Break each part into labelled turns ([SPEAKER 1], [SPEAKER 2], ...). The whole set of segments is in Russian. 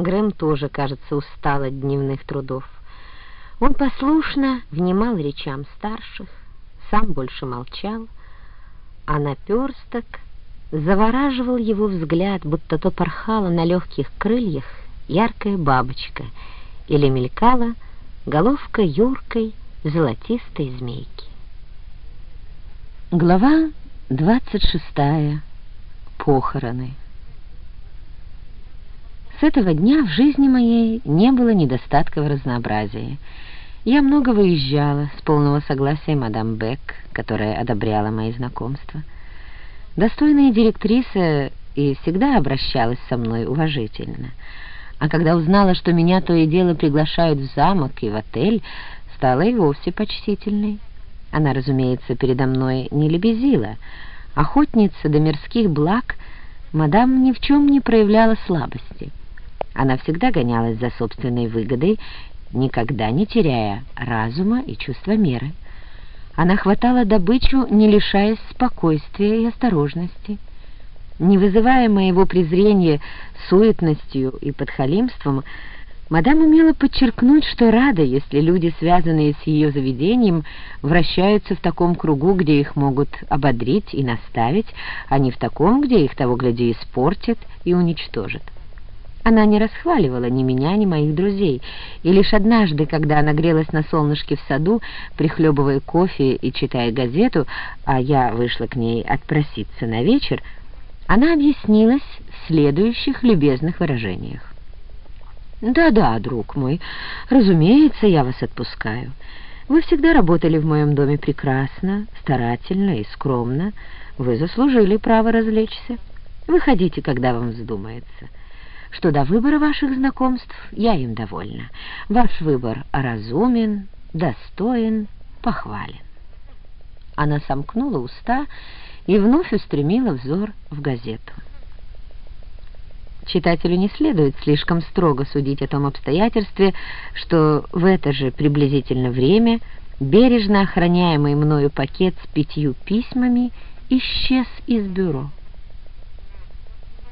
[SPEAKER 1] Грэм тоже, кажется, устал от дневных трудов. Он послушно внимал речам старших, сам больше молчал, а наперсток завораживал его взгляд, будто то порхала на легких крыльях яркая бабочка или мелькала головка юркой золотистой змейки. Глава двадцать шестая. Похороны. С этого дня в жизни моей не было недостатка в разнообразии. Я много выезжала с полного согласия мадам Бек, которая одобряла мои знакомства. Достойная директриса и всегда обращалась со мной уважительно. А когда узнала, что меня то и дело приглашают в замок и в отель, стала и вовсе почтительной. Она, разумеется, передо мной не лебезила. Охотница до мирских благ, мадам ни в чем не проявляла слабости. Она всегда гонялась за собственной выгодой, никогда не теряя разума и чувства меры. Она хватала добычу, не лишаясь спокойствия и осторожности. Не вызывая моего презрения суетностью и подхалимством, мадам умела подчеркнуть, что рада, если люди, связанные с ее заведением, вращаются в таком кругу, где их могут ободрить и наставить, а не в таком, где их того гляди испортят и уничтожат. Она не расхваливала ни меня, ни моих друзей, и лишь однажды, когда она грелась на солнышке в саду, прихлебывая кофе и читая газету, а я вышла к ней отпроситься на вечер, она объяснилась в следующих любезных выражениях. «Да-да, друг мой, разумеется, я вас отпускаю. Вы всегда работали в моем доме прекрасно, старательно и скромно. Вы заслужили право развлечься. Выходите, когда вам вздумается» что до выбора ваших знакомств я им довольна. Ваш выбор разумен, достоин, похвален. Она сомкнула уста и вновь устремила взор в газету. Читателю не следует слишком строго судить о том обстоятельстве, что в это же приблизительно время бережно охраняемый мною пакет с пятью письмами исчез из бюро.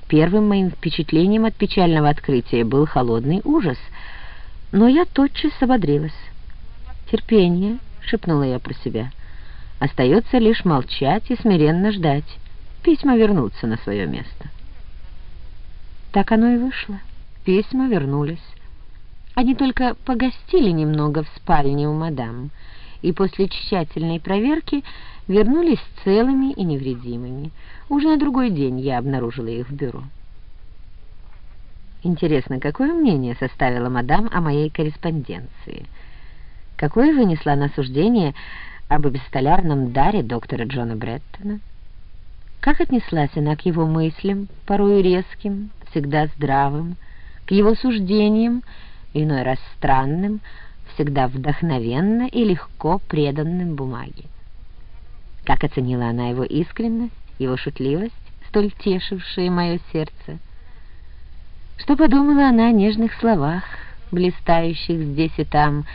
[SPEAKER 1] Первым моим впечатлением от печального открытия был холодный ужас, но я тотчас ободрилась. «Терпение», — шепнула я про себя. «Остается лишь молчать и смиренно ждать. Письма вернутся на свое место». Так оно и вышло. Письма вернулись. Они только погостили немного в спальне у мадам, и после тщательной проверки вернулись целыми и невредимыми. Уже на другой день я обнаружила их в бюро. Интересно, какое мнение составила мадам о моей корреспонденции? Какое вынесла на суждение об эпистолярном даре доктора Джона Бреттона? Как отнеслась она к его мыслям, порой резким, всегда здравым, к его суждениям, иной раз странным, всегда вдохновенно и легко преданным бумаге? Как оценила она его искренность, его шутливость, столь тешившие мое сердце? Что подумала она о нежных словах, блистающих здесь и там,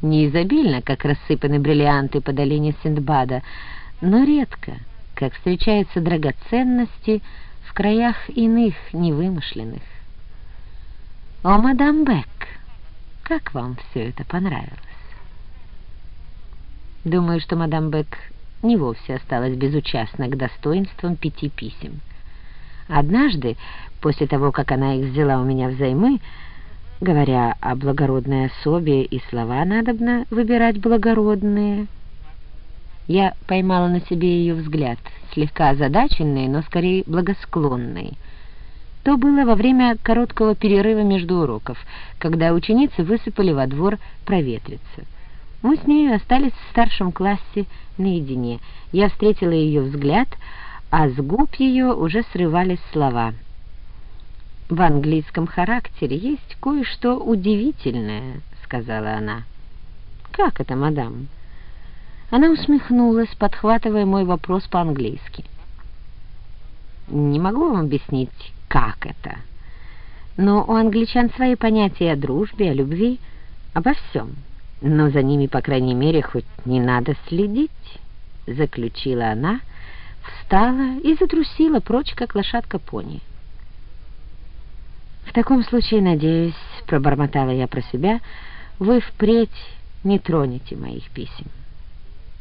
[SPEAKER 1] не изобильно, как рассыпаны бриллианты по долине Синдбада, но редко, как встречаются драгоценности в краях иных невымышленных. «О, мадам Бек, как вам все это понравилось?» Думаю, что мадам Бек не вовсе осталась безучастна к достоинствам пяти писем. Однажды, после того, как она их взяла у меня взаймы, говоря о благородной особе, и слова надобно выбирать благородные, я поймала на себе ее взгляд, слегка озадаченный, но скорее благосклонный. То было во время короткого перерыва между уроков, когда ученицы высыпали во двор проветриться. Мы с нею остались в старшем классе наедине. Я встретила ее взгляд, а с губ ее уже срывались слова. «В английском характере есть кое-что удивительное», — сказала она. «Как это, мадам?» Она усмехнулась, подхватывая мой вопрос по-английски. «Не могу вам объяснить, как это, но у англичан свои понятия о дружбе, о любви, обо всем» но за ними, по крайней мере, хоть не надо следить, заключила она, встала и затрусила прочь, как лошадка пони. В таком случае, надеюсь, пробормотала я про себя, вы впредь не тронете моих писем.